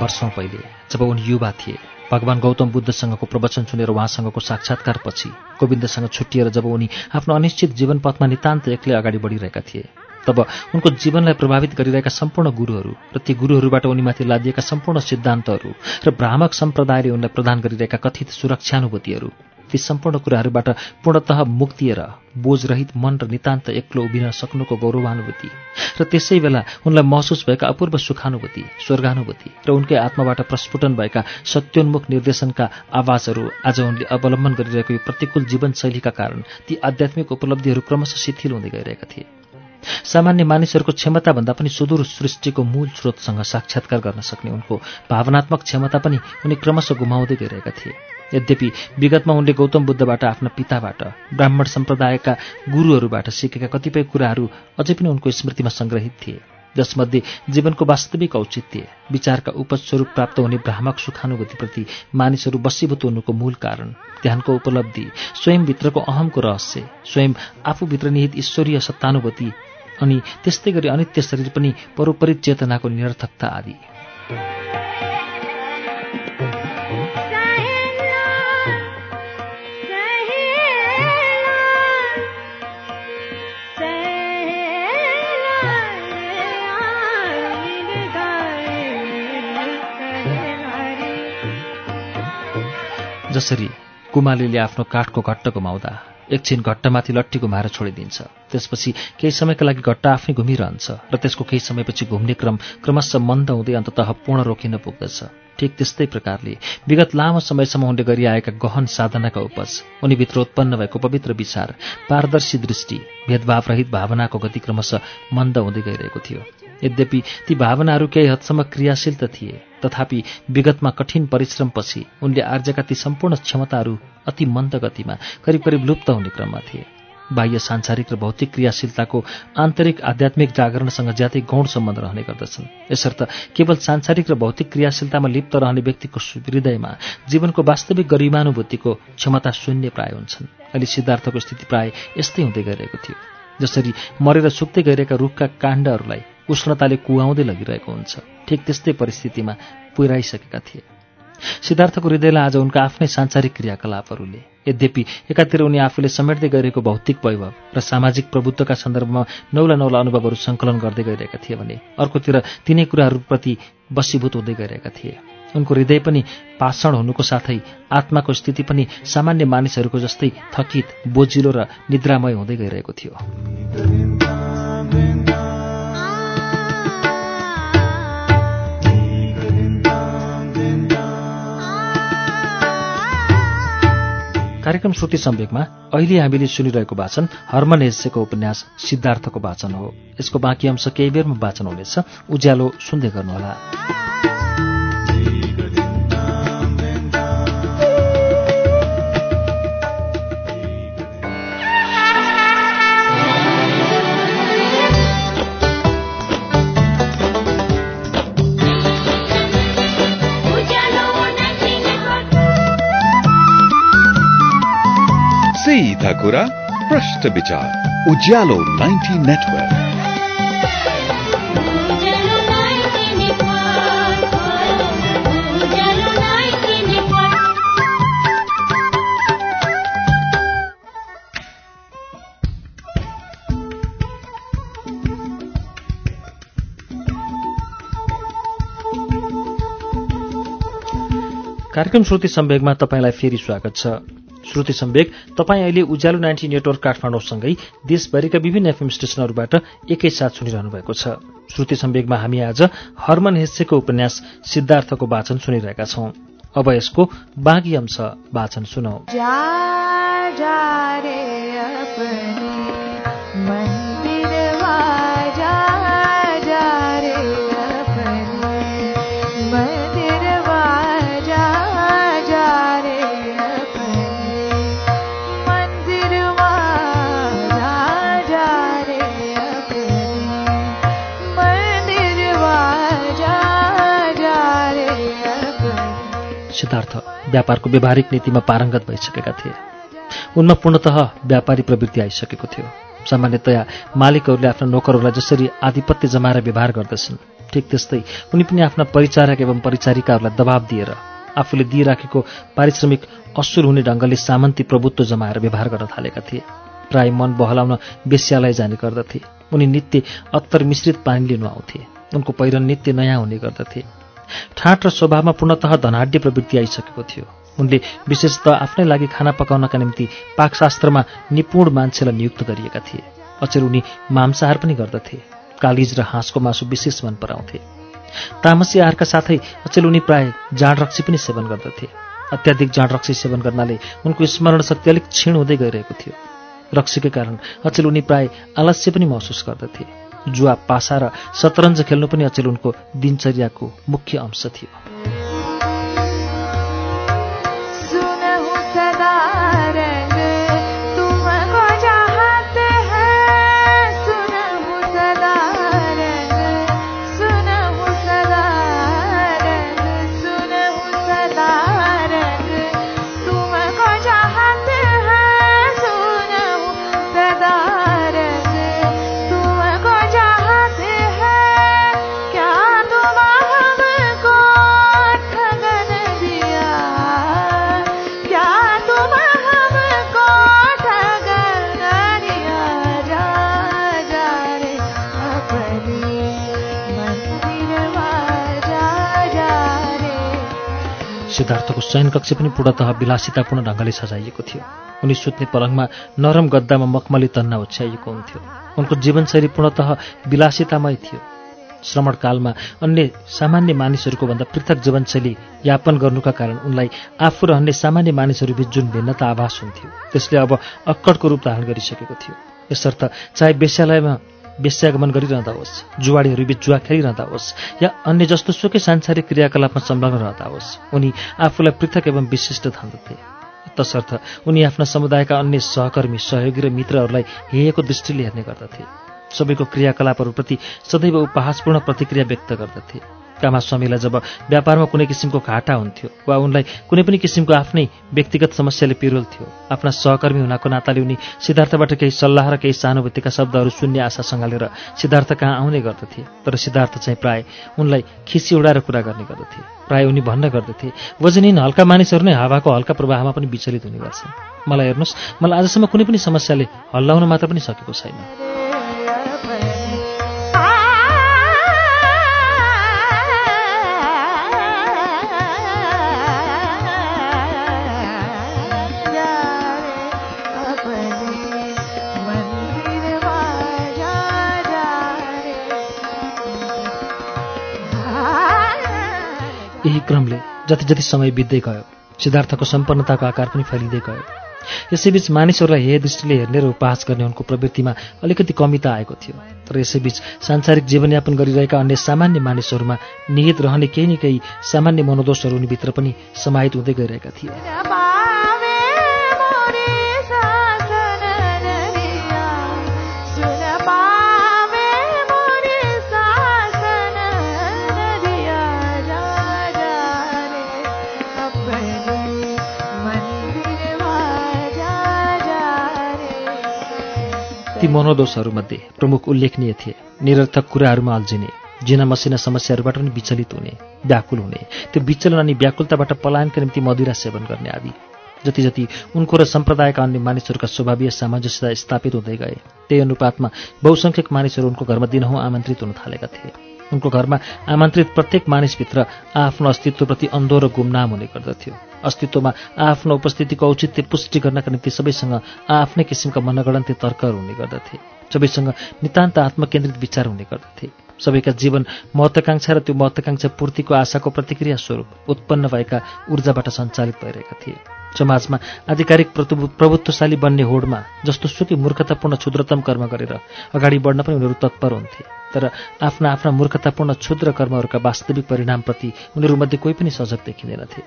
वर्षौँ पहिले जब उनी युवा थिए भगवान् गौतम बुद्धसँगको प्रवचन सुनेर उहाँसँगको साक्षात्कारपछि गोविन्दसँग छुट्टिएर जब उनी आफ्नो अनिश्चित जीवन पथमा नितान्त एक्लै अगाडि बढिरहेका थिए तब उनको जीवनलाई प्रभावित गरिरहेका सम्पूर्ण गुरुहरू र ती गुरुहरूबाट उनीमाथि लादिएका सम्पूर्ण सिद्धान्तहरू र भ्रामक सम्प्रदायले उनलाई प्रदान गरिरहेका कथित सुरक्षानुभूतिहरू ती सम्पूर्ण कुराहरूबाट पूर्णतः मुक्तिएर बोझरहित मन र नितान्त एक्लो उभिन सक्नुको गौरवानुभूति र त्यसै बेला उनलाई महसुस भएका अपूर्व सुखानुभूति स्वर्गानुभूति र उनकै आत्माबाट प्रस्फुटन भएका सत्योन्मुख निर्देशनका आवाजहरू आज उनले अवलम्बन गरिरहेको यो प्रतिकूल जीवनशैलीका कारण ती आध्यात्मिक उपलब्धिहरू क्रमशः शिथिल हुँदै गइरहेका थिए। सामान्य मानिसहरूको क्षमताभन्दा पनि सुदूर सृष्टिको मूल स्रोतसँग साक्षात्कार गर्न सक्ने उनको भावनात्मक क्षमता पनि उनी क्रमशः गुमाउँदै गइरहेका थिए। यद्यपि विगतमा उनले गौतम बुद्धबाट आफ्ना पिताबाट ब्राह्मण सम्प्रदायका गुरूहरूबाट सिकेका कतिपय कुराहरू अझै पनि उनको स्मृतिमा सङ्ग्रहित थिए। जसमध्ये जीवनको वास्तविक औचित्य विचारका उपस्वरूप प्राप्त हुने भ्रामक सुखानुभूतिप्रति मानिसहरू बसीभूत हुनुको मूल कारण ध्यानको उपलब्धि स्वयंभित्रको अहमको रहस्य स्वयं आफूभित्र निहित ईश्वरीय सत्तानुभूति अनि त्यस्तै गरी अनित्य शरीर पनि परोपरित चेतनाको निरर्थकता आदि। जसरी कुमालीले आफ्नो काठको घट्ट गुमाउँदा एकछिन घट्टमाथि लट्ठी घुमाएर छोडिदिन्छ। त्यसपछि केही समयका लागि घट्ट आफै घुमिरहन्छ र त्यसको केही समयपछि घुम्ने क्रम क्रमशः मन्द हुँदै अन्ततः पूर्ण रोकिन पुग्दछ। ठिक त्यस्तै प्रकारले विगत लामो समयसम्म उनले गरिआएका गहन साधनाका उपज उनीभित्र उत्पन्न भएको पवित्र विचार पारदर्शी दृष्टि भेदभावरहित भावनाको गति क्रमशः मन्द हुँदै गइरहेको थियो। यद्यपि ती भावनाहरू केही हदसम्म क्रियाशील त थिए तथापि विगतमा कठिन परिश्रमपछि उनले आर्जका ती सम्पूर्ण क्षमताहरू अति मन्द गतिमा करिब करिब लुप्त हुने क्रममा थिए। बाह्य सांसारिक र भौतिक क्रियाशीलताको आन्तरिक आध्यात्मिक जागरणसँग ज्यादै गौण सम्बन्ध रहने गर्दछन्। यसर्थ केवल सांसारिक र भौतिक क्रियाशीलतामा लिप्त रहने व्यक्तिको हृदयमा जीवनको वास्तविक गरिमानुभूतिको क्षमता शून्य प्राय हुन्छन्। अहिले सिद्धार्थको स्थिति प्राय यस्तै हुँदै गइरहेको थियो। जसरी मरेर सुक्दै गइरहेका रुखका काण्डहरूलाई उष्णताले कुहाउँदै लगिरहेको हुन्छ। ठिक त्यस्तै परिस्थितिमा पुर्याइसकेका थिए। सिद्धार्थको हृदयलाई आज उनका आफ्नै सांसारिक क्रियाकलापहरूले यद्यपि एकातिर उनी आफूले समेट्दै गइरहेको भौतिक वैभव र सामाजिक प्रभुत्वका सन्दर्भमा नौला नौला अनुभवहरू सङ्कलन गर्दै गइरहेका थिए भने अर्कोतिर तिनै कुराहरूप्रति बसीभूत हुँदै गइरहेका थिए। उनको हृदय पनि पाषण हुनुको साथै आत्माको स्थिति पनि सामान्य मानिसहरूको जस्तै थकित बोजिलो र निद्रामय हुँदै गइरहेको थियो। कार्यक्रम श्रुति सम्वेकमा अहिले हामीले सुनिरहेको वाचन हर्मन हेस्सेको उपन्यास सिद्धार्थको वाचन हो। यसको बाँकी अंश केही बेरमा वाचन हुनेछ। उज्यालो सुन्दै गर्नुहोला। सीधा कुरा प्रश्न विचार उज्यालो 90 नेटवर्क कार्यक्रम श्रुति सम्वेगमा तपाईँलाई फेरि स्वागत छ। श्रुति सम्वेक तपाईँ अहिले उज्यालो नाइन्टी नेटवर्क काठमाडौँसँगै देशभरिका विभिन्न एफएम स्टेशनहरूबाट एकैसाथ सुनिरहनु भएको छ। श्रुति सम्वेकमा हामी आज हर्मन हेस्सेको उपन्यास सिद्धार्थको वाचन सुनिरहेका छौं। अब यसको बाँकी अंश वाचन सुनौ। सिद्धार्थ व्यापारको व्यवहारिक नीतिमा पारङ्गत भइसकेका थिए। उनमा पूर्णतः व्यापारी प्रवृत्ति आइसकेको थियो। सामान्यतया मालिकहरूले आफ्ना नोकरहरूलाई जसरी आधिपत्य जमाएर व्यवहार गर्दछन् ठिक त्यस्तै उनी पनि आफ्ना परिचारक एवं परिचारिकाहरूलाई दबाब दिएर आफूले दिइराखेको पारिश्रमिक असुर हुने ढङ्गले सामन्ती प्रभुत्व जमाएर व्यवहार गर्न थालेका थिए। प्राय मन बहलाउन बेस्यालाई जाने गर्दथे। उनी नित्य अत्तर मिश्रित पानी लिनु आउँथे उनको पहिरन नित्य नयाँ हुने गर्दथे। ठाँट र स्वभावमा पूर्णतः धनाढ्य प्रवृत्ति आइसकेको थियो। उनले विशेषतः आफ्नै लागि खाना पकाउनका निम्ति पाकशास्त्रमा निपुण मान्छेलाई नियुक्त गरिएका थिए। अचेल उनी मांसाहार पनि गर्दथे। कालिज र हाँसको मासु विशेष मन पराउँथे। तामसी आहारका साथै अचेल उनी प्राय जाँड रक्सी पनि सेवन गर्दथे। अत्याधिक जाँड रक्सी सेवन गर्नाले उनको स्मरण शक्ति अलिक क्षीण हुँदै गइरहेको थियो। रक्सीकै कारण अचेल उनी प्राय आलस्य पनि महसुस गर्दथे। जुवा पासा र शतरञ्ज खेल्नु पनि अचेल उनको दिनचर्याको मुख्य अंश थियो। सिद्धार्थको शयनकक्ष पनि पूर्णतः विलासितापूर्ण ढङ्गले सजाइएको थियो। उनी सुत्ने पलङमा नरम गद्दामा मखमली तन्ना ओछ्याइएको हुन्थ्यो। उनको जीवनशैली पूर्णतः विलासितामय थियो। श्रमणकालमा अन्य सामान्य मानिसहरूको भन्दा पृथक जीवनशैली यापन गर्नुका कारण उनलाई आफू र अन्य सामान्य मानिसहरूबीच जुन भिन्नता आभास हुन्थ्यो त्यसले अब अक्कडको रूप धारण गरिसकेको थियो। यसर्थ चाहे वेश्यालयमा वेश्यागमन गरिरहँदा होस् जुवाडीहरूबीच जुवा खेलिरहँदा होस् या अन्य जस्तो सुकै सांसारिक क्रियाकलापमा संलग्न रहँदा होस् उनी आफूलाई पृथक एवं विशिष्ट ठान्दथे। तसर्थ उनी आफ्ना समुदायका अन्य सहकर्मी सहयोगी र मित्रहरूलाई हेयको दृष्टिले हेर्ने गर्दथे। सबैको क्रियाकलापहरूप्रति सदैव उपहासपूर्ण प्रतिक्रिया व्यक्त गर्दथे। कामास्वामीलाई जब व्यापारमा कुनै किसिमको घाटा हुन्थ्यो वा उनलाई कुनै पनि किसिमको आफ्नै व्यक्तिगत समस्याले पिरोल्थ्यो आफ्ना सहकर्मी हुनाको नाताले उनी सिद्धार्थबाट केही सल्लाह र केही सहानुभूतिका शब्दहरू सुन्ने आशा सँगालेर सिद्धार्थ कहाँ आउने गर्दथे तर सिद्धार्थ चाहिँ प्राय उनलाई खिसी उडाएर कुरा गर्ने गर्दथे प्राय उनी भन्न गर्दथे वजनहीन हल्का मानिसहरू नै हावाको हल्का प्रवाहमा पनि विचलित हुने गर्छन्। मलाई हेर्नुहोस् मलाई आजसम्म कुनै पनि समस्याले हल्लाउन मात्र पनि सकेको छैन। यही क्रमले जति जति समय बित्दै गयो सिद्धार्थको सम्पन्नताको आकार पनि फैलिँदै गयो। यसैबीच मानिसहरूलाई हे दृष्टिले हेर्ने र उपहास गर्ने उनको प्रवृत्तिमा अलिकति कमी त आएको थियो। तर यसैबीच सांसारिक जीवनयापन गरिरहेका अन्य सामान्य मानिसहरूमा निहित रहने केही न केही सामान्य मनोदोषहरू उनीभित्र पनि समाहित हुँदै गइरहेका थिए। ती मनोदोषहरूमध्ये प्रमुख उल्लेखनीय थिए। निरर्थक कुराहरूमा अल्झिने जिना मसिना समस्याहरूबाट पनि विचलित हुने व्याकुल हुने त्यो विचलन अनि व्याकुलताबाट पलायनका निम्ति मदिरा सेवन गर्ने आदि। जति जति उनको र सम्प्रदायका अन्य मानिसहरूका स्वभावीय सामञ्जस्यता स्थापित हुँदै गए त्यही अनुपातमा बहुसङ्ख्यक मानिसहरू उनको घरमा दिनहुँ आमन्त्रित हुन थालेका थिए। उनको घरमा आमन्त्रित प्रत्येक मानिसभित्र आफ्नो अस्तित्वप्रति अन्धो र गुमनाम हुने गर्दथ्यो। अस्तित्वमा आफ्नो उपस्थितिको औचित्य पुष्टि गर्नका निम्ति सबैसँग आफ्नै किसिमका मनगणन्ती तर्कहरू हुने गर्दथे। सबैसँग नितान्त आत्मकेन्द्रित विचार हुने गर्दथे। सबैका जीवन महत्वाकांक्षा र त्यो महत्वाकांक्षा पूर्तिको आशाको प्रतिक्रिया स्वरूप उत्पन्न भएका ऊर्जाबाट सञ्चालित भइरहेका थिए। समाजमा आधिकारिक प्रभुत्वशाली बन्ने होडमा जस्तो सुकै मूर्खतापूर्ण क्षुद्रतम कर्म गरेर अगाडि बढ्न पनि उनीहरू तत्पर हुन्थे। तर आफ्ना आफ्ना मूर्खतापूर्ण क्षुद्र कर्महरूका वास्तविक परिणामप्रति उनीहरूमध्ये कोही पनि सजग देखिँदैनथे।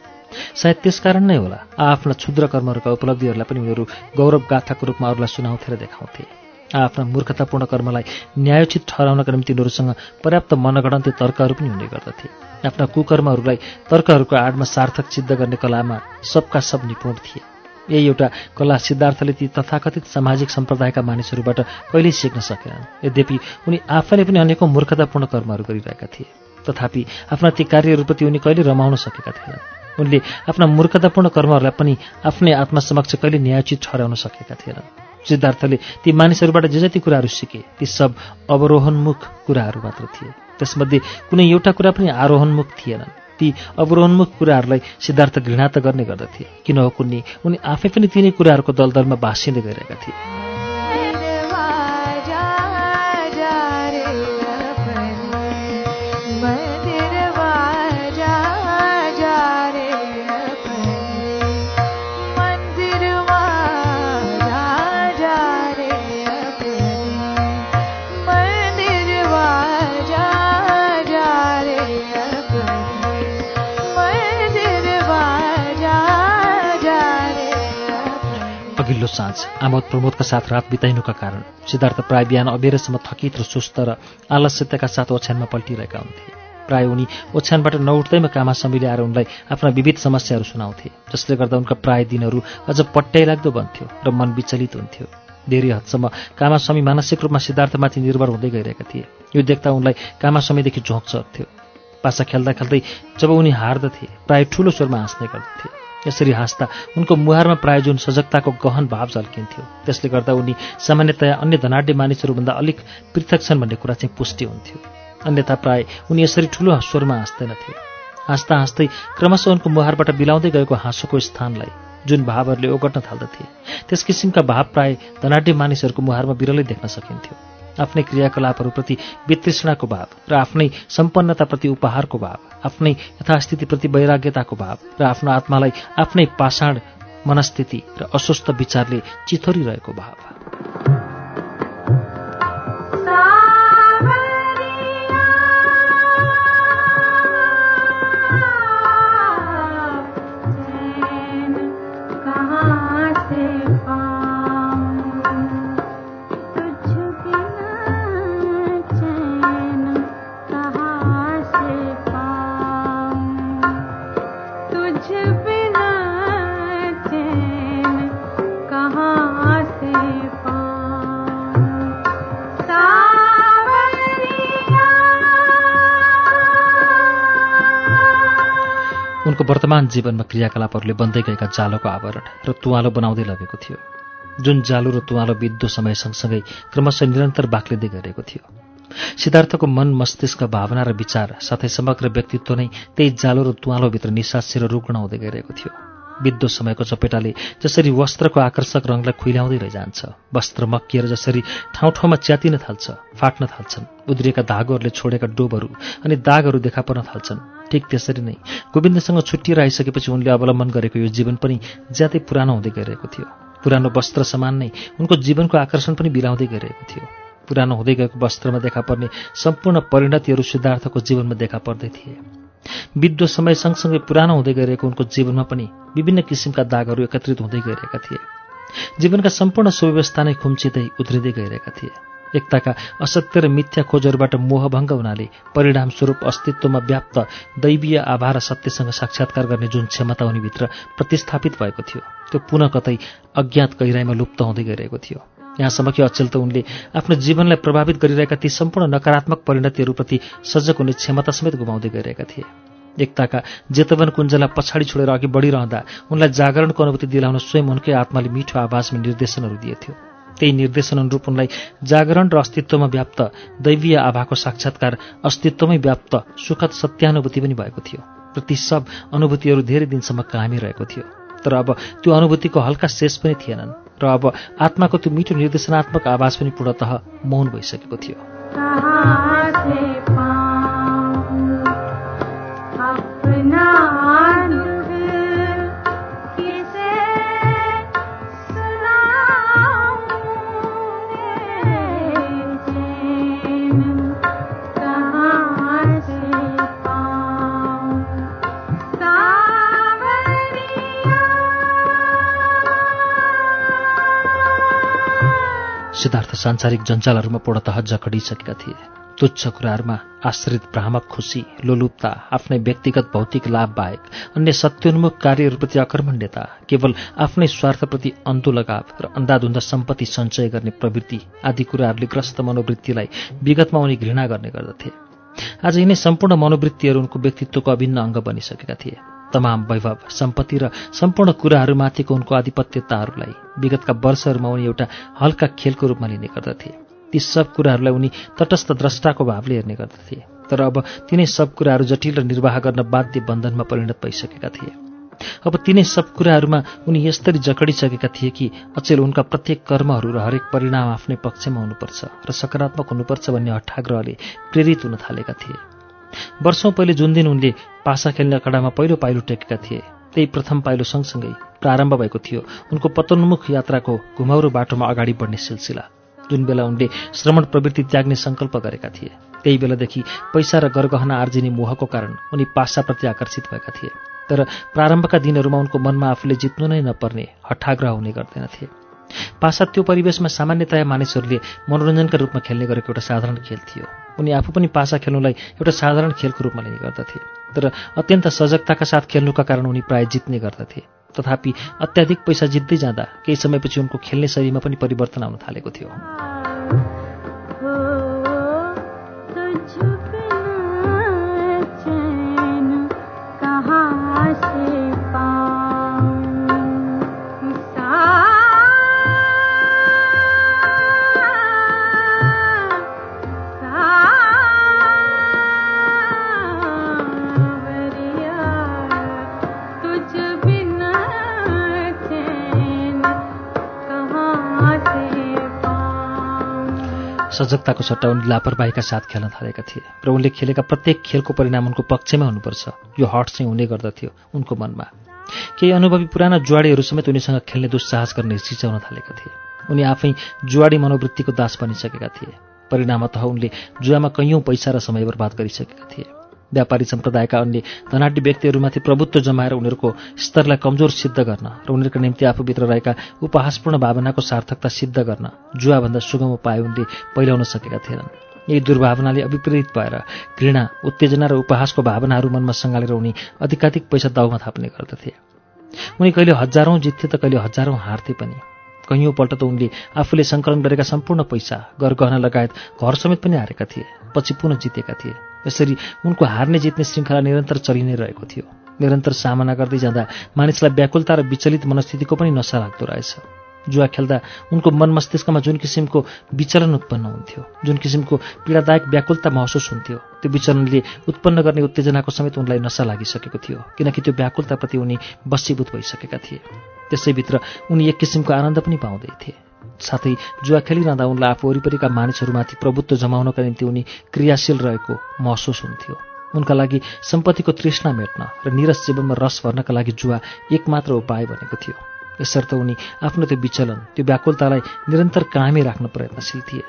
सायद त्यसकारण नै होला आफ्ना क्षुद्र कर्महरूका उपलब्धिहरूलाई पनि उनीहरू गौरव गाथाको रूपमा अरूलाई सुनाउँथे र देखाउँथे। आफ्ना मूर्खतापूर्ण कर्मलाई न्यायोचित ठहराउनका निम्ति उनीहरूसँग पर्याप्त मनगणन्ती तर्कहरू पनि हुने गर्दथे। आफ्ना कुकर्महरूलाई तर्कहरूको आडमा सार्थक सिद्ध गर्ने कलामा सबका सब निपुण थिए। यही एउटा कला सिद्धार्थले ती तथाकथित सामाजिक सम्प्रदायका मानिसहरूबाट कहिल्यै सिक्न सकेनन्। यद्यपि उनी आफैले पनि अनेकौँ मूर्खतापूर्ण कर्महरू गरिरहेका थिए तथापि आफ्ना ती कार्यहरूप्रति उनी कहिले रमाउन सकेका थिएनन्। उनले आफ्ना मूर्खतापूर्ण कर्महरूलाई पनि आफ्नै आत्मसमक्ष कहिले न्यायोचित ठहराउन सकेका थिएनन्। सिद्धार्थले ती मानिसहरूबाट जे जति कुराहरू सिके ती सब अवरोहन्मुख कुराहरू मात्र थिए। त्यसमध्ये कुनै एउटा कुरा पनि आरोहन्मुख थिएनन्। ती अवरोहन्मुख कुराहरूलाई सिद्धार्थ घृणा त गर्ने गर्दथे। किन हो कुन्नी? उनी आफै पनि तिनै कुराहरूको दलदलमा भाँसिँदै गइरहेका थिए। अघिल्लो साँझ। आमोद प्रमोदका साथ रात बिताइनुका कारण सिद्धार्थ प्राय बिहान अबेरसम्म थकित र सुस्त र आलस्यताका साथ ओछ्यानमा पल्टिरहेका हुन्थे। प्राय उनी ओछ्यानबाट नउठ्दैमा कामा समिले आएर उनलाई आफ्ना विविध समस्याहरू सुनाउँथे जसले गर्दा उनका प्राय दिनहरू अझ पट्याइलाग्दो बन्थ्यो र मन विचलित हुन्थ्यो। धेरै हदसम्म कामास्वामी मानसिक रूपमा सिद्धार्थमाथि निर्भर हुँदै गइरहेका थिए। यो देख्दा उनलाई कामास्वामीदेखि झोक चर्थ्यो पासा खेल्दा खेल्दै जब उनी हार्दथे प्राय ठूलो स्वरमा हाँस्ने गर्दथे। यसरी हाँस्दा उनको मुहारमा प्राय जुन सजगताको गहन भाव झल्किन्थ्यो। त्यसले गर्दा उनी सामान्यतया अन्य धनाढ्य मानिसहरूभन्दा अलिक पृथक छन् भन्ने कुरा चाहिँ पुष्टि हुन्थ्यो। अन्यथा प्राय उनी यसरी ठुलो स्वरमा हाँस्दैनथे हाँस्दा हाँस्दै क्रमशः उनको मुहारबाट बिलाउँदै गएको हाँसोको स्थानलाई जुन भावहरूले ओगट्न थाल्दथे त्यस किसिमका भाव प्राय धनाढ्य मानिसहरूको मुहारमा बिरलै देख्न सकिन्थ्यो। आफ्नै क्रियाकलापहरूप्रति वितृष्णाको भाव र आफ्नै सम्पन्नताप्रति उपहारको भाव आफ्नै यथास्थितिप्रति वैराग्यताको भाव र आफ्नो आत्मालाई आफ्नै पाषाण मनस्थिति र अस्वस्थ विचारले चिथोरिरहेको भाव। उनको वर्तमान जीवनमा क्रियाकलापहरूले बन्दै गएका जालोको आवरण र तुवालो बनाउँदै लगेको थियो। जुन जालो र तुवालो बित्दो समय सँगसँगै क्रमशः निरन्तर बाक्लिँदै गरेको थियो। सिद्धार्थको मन मस्तिष्क भावना र विचार साथै समग्र व्यक्तित्व नै त्यही जालो र तुवालोभित्र निसासी र रुग्ण हुँदै गइरहेको थियो। बित्दो समयको चपेटाले जसरी वस्त्रको आकर्षक रङलाई खुइल्याउँदै रहिजान्छ वस्त्र मक्किएर जसरी ठाउँ ठाउँमा च्यातिन थाल्छ फाट्न थाल्छन् उद्रिएका धागोहरूले छोडेका डोबहरू अनि दागहरू देखा पर्न थाल्छन्। ठिक त्यसरी नै गोविन्दसँग छुट्टिएर आइसकेपछि उनले अवलम्बन गरेको यो जीवन पनि ज्यादै पुरानो हुँदै गइरहेको थियो। पुरानो वस्त्र समान नै उनको जीवनको आकर्षण पनि बिलाउँदै गइरहेको थियो। पुरानो हुँदै गएको वस्त्रमा देखा पर्ने सम्पूर्ण परिणतिहरू सिद्धार्थको जीवनमा देखा पर्दै थिए। विद्व समय सँगसँगै पुरानो हुँदै गइरहेको उनको जीवनमा पनि विभिन्न किसिमका दागहरू एकत्रित हुँदै गइरहेका थिए। जीवनका सम्पूर्ण सुव्यवस्था नै खुम्चिँदै उध्रिँदै गइरहेका थिए। एकताका असत्य र मिथ्या खोजहरूबाट मोहभङ्ग हुनाले परिणामस्वरूप अस्तित्वमा व्याप्त दैवीय आभा र सत्यसँग साक्षात्कार गर्ने जुन क्षमता उनीभित्र प्रतिस्थापित भएको थियो त्यो पुनः कतै अज्ञात गहिराईमा लुप्त हुँदै गइरहेको थियो। यहाँसम्म कि अचेल त उनले आफ्नो जीवनलाई प्रभावित गरिरहेका ती सम्पूर्ण नकारात्मक परिणतिहरूप्रति सजग हुने क्षमता समेत गुमाउँदै गइरहेका थिए। एकताका जेतवन कुञ्जलाई पछाडि छोडेर अघि बढिरहँदा उनलाई जागरणको अनुभूति दिलाउन स्वयं उनकै आत्माले मिठो आवाजमा निर्देशनहरू दिएथ्यो। त्यही निर्देशन अनुरूप उनलाई जागरण र अस्तित्वमा व्याप्त दैवीय आभाको साक्षात्कार अस्तित्वमै व्याप्त सुखद सत्यानुभूति पनि भएको थियो। र ती सब अनुभूतिहरू धेरै दिनसम्म कामी रहेको थियो। तर अब त्यो अनुभूतिको हल्का शेष पनि थिएनन् र अब आत्माको त्यो मिठो निर्देशनात्मक आवाज पनि पूर्णतः मौन भइसकेको थियो। सांसारिक जन्जालहरूमा पूर्णतः जकडिसकेका थिए। तुच्छ कुराहरूमा आश्रित भ्रामक खुसी लोलुप्ता आफ्नै व्यक्तिगत भौतिक लाभ बाहेक अन्य सत्योन्मुख कार्यहरूप्रति अकर्मण्यता केवल आफ्नै स्वार्थप्रति अन्धो लगाव र अन्धाधुन्दा सम्पत्ति सञ्चय गर्ने प्रवृत्ति आदि कुराहरूले ग्रस्त मनोवृत्तिलाई विगतमा उनी घृणा गर्ने गर्दथे। आज यिनै सम्पूर्ण मनोवृत्तिहरू उनको व्यक्तित्वको अभिन्न अङ्ग बनिसकेका थिए। तमाम वैभव सम्पत्ति र सम्पूर्ण कुराहरूमाथिको उनको आधिपत्यताहरूलाई विगतका वर्षहरूमा उनी एउटा हल्का खेलको रूपमा लिने गर्दथे। ती सब कुराहरूलाई उनी तटस्थ द्रष्टाको भावले हेर्ने गर्दथे। तर अब तिनै सब कुराहरू जटिल र निर्वाह गर्न बाध्य बन्धनमा परिणत भइसकेका थिए। अब तिनै सब कुराहरूमा उनी यस्तरी जकडिसकेका थिए कि अचेल उनका प्रत्येक कर्महरू र हरेक परिणाम आफ्नै पक्षमा हुनुपर्छ र सकारात्मक हुनुपर्छ भन्ने हठाग्रहले प्रेरित हुन थालेका थिए। वर्षौँ पहिले जुन दिन उनले पासा खेल्ने अखडामा पहिलो पाइलो टेकेका थिए त्यही प्रथम पाइलो सँगसँगै प्रारम्भ भएको थियो। उनको पतोन्मुख यात्राको घुमाउरो बाटोमा अगाडि बढ्ने सिलसिला। जुन बेला उनले श्रमण प्रवृत्ति त्याग्ने सङ्कल्प गरेका थिए त्यही बेलादेखि पैसा र गरगहना आर्जिने मोहको कारण उनी पासाप्रति आकर्षित भएका थिए। तर प्रारम्भका दिनहरूमा उनको मनमा आफूले जित्नु नै नपर्ने हठाग्रह हुने गर्दैनथे। पासा त्यो परिवेशमा सामान्यतया मानिसहरूले मनोरञ्जनका रूपमा खेल्ने गरेको एउटा साधारण खेल थियो। उनी आफू पनि पासा खेल्नुलाई एउटा साधारण खेलको रूपमा लिने गर्दथे। तर अत्यन्त सजगताका साथ खेल्नुका कारण उनी प्राय जित्ने गर्दथे। तथापि अत्याधिक पैसा जित्दै जाँदा केही समयपछि उनको खेल्ने शैलीमा पनि परिवर्तन आउन थालेको थियो। सजगताको सट्टा उनले लापरवाहीका साथ खेल्न थालेका थिए र उनले खेलेका प्रत्येक खेलको परिणाम उनको पक्षमै हुनुपर्छ। यो हट चाहिँ हुने गर्दथ्यो उनको मनमा। केही अनुभवी पुराना जुवाडीहरू समेत उनीसँग खेल्ने दुस्साहस गर्ने हिचिचाउन थालेका थिए। उनी आफै जुवाडी मनोवृत्तिको दास बनिसकेका थिए। परिणामतः उनले जुवामा कैयौँ पैसा र समय बर्बाद गरिसकेका थिए। व्यापारी सम्प्रदायका अन्य धनाढ्य व्यक्तिहरूमाथि प्रभुत्व जमाएर उनीहरूको स्तरलाई कमजोर सिद्ध गर्न र उनीहरूको निम्ति आफूभित्र रहेका उपहासपूर्ण भावनाको सार्थकता सिद्ध गर्न जुवाभन्दा सुगम उपाय उनले पहिल्याउन सकेका थिएनन्। यही दुर्भावनाले अभिप्रेरित भएर घृणा उत्तेजना र उपहासको भावनाहरू मनमा सङ्घालेर उनी अधिकाधिक पैसा दाउमा थाप्ने गर्दथे। उनी कहिले हजारौँ जित्थे त कहिले हजारौँ हार्थे पनि। कैयौँपल्ट त उनले आफूले सङ्कलन गरेका सम्पूर्ण पैसा गहना लगायत घर समेत पनि हारेका थिए पछि पुनः जितेका थिए। यसरी उनको हार्ने जित्ने श्रृङ्खला निरन्तर चलि नै रहेको थियो। निरन्तर सामना गर्दै जाँदा मानिसलाई व्याकुलता र विचलित मनस्थितिको पनि नसा लाग्दो रहेछ। जुवा खेल्दा उनको मन मस्तिष्कमा जुन किसिमको विचलन उत्पन्न हुन्थ्यो जुन किसिमको पीडादायक व्याकुलता महसुस हुन्थ्यो त्यो विचलनले उत्पन्न गर्ने उत्तेजनाको समेत उनलाई नसा लागिसकेको थियो किनकि त्यो व्याकुलताप्रति उनी बसीभूत भइसकेका थिए। त्यसैभित्र उनी एक किसिमको आनन्द पनि पाउँदै साथै जुवा खेलिरहँदा उनलाई आफू वरिपरिका मानिसहरूमाथि प्रभुत्व जमाउनका निम्ति उनी क्रियाशील रहेको महसुस हुन्थ्यो। उनका लागि सम्पत्तिको तृष्णा मेट्न र निरस जीवनमा रस भर्नका लागि जुवा एकमात्र उपाय बनेको थियो। यसर्थ उनी आफ्नो त्यो विचलन त्यो व्याकुलतालाई निरन्तर कायमै राख्न प्रयत्नशील थिए।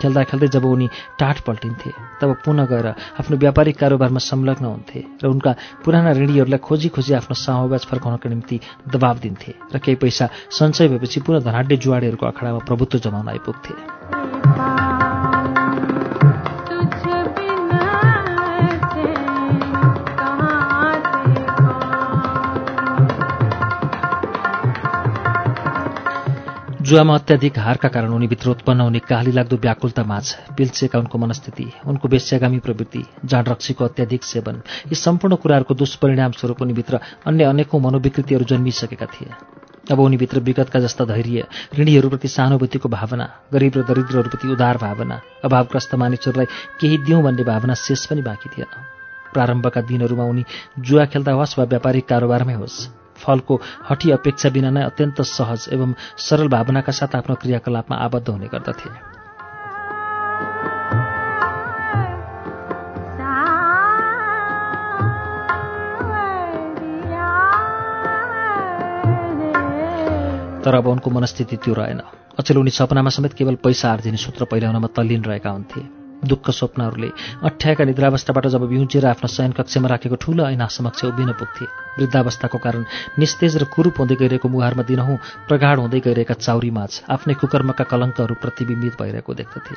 खेल्दा खेल्दै जब उनी टाट पल्टिन्थे तब पुनः गएर आफ्नो व्यापारिक कारोबारमा संलग्न हुन्थे र उनका पुराना ऋणीहरूलाई खोजी खोजी आफ्नो सामोब्याज फर्काउनका निम्ति दबाब दिन्थे र केही पैसा सञ्चय भएपछि पुनः धनाड्य जुवाडीहरूको अखाडामा प्रभुत्व जमाउन आइपुग्थे। जुवामा अत्याधिक हारका कारण उनीभित्र उत्पन्न हुने काली लाग्दो व्याकुलता माझ पिल्चेका उनको मनस्थिति उनको वेश्यागामी प्रवृत्ति जाँड रक्सीको अत्याधिक सेवन यी सम्पूर्ण कुराहरूको दुष्परिणाम स्वरूप उनीभित्र अन्य अनेकौँ मनोविकृतिहरू जन्मिसकेका थिए। अब उनीभित्र विगतका जस्ता धैर्य ऋणीहरूप्रति सहानुभूतिको भावना गरिब र दरिद्रहरूप्रति उदार भावना अभावग्रस्त मानिसहरूलाई केही दिउँ भन्ने भावना शेष पनि बाँकी थिएन। प्रारम्भका दिनहरूमा उनी जुवा खेल्दा होस् वा व्यापारिक कारोबारमै होस् फलको हठी अपेक्षा बिना नै अत्यन्त सहज एवं सरल भावनाका साथ आफ्नो क्रियाकलापमा आबद्ध हुने गर्दथे। तर अब उनको मनस्थिति त्यो रहेन। अचेल उनी सपनामा समेत केवल पैसा आर्जिने सूत्र पहिल्याउनमा तल्लीन रहेका हुन्थे। दुःख स्वप्नहरूले अठ्याएका निद्रावस्थाबाट जब बिउजिएर आफ्नो शयन कक्षमा राखेको ठुलो ऐना समक्ष उभिन पुग्थे। वृद्धावस्थाको कारण निस्तेज र कुरूप हुँदै गइरहेको मुहारमा दिनहुँ प्रगाढ हुँदै गइरहेका चाउरी माझ आफ्नै कुकर्मका कलङ्कहरू प्रतिबिम्बित भइरहेको देख्दथे।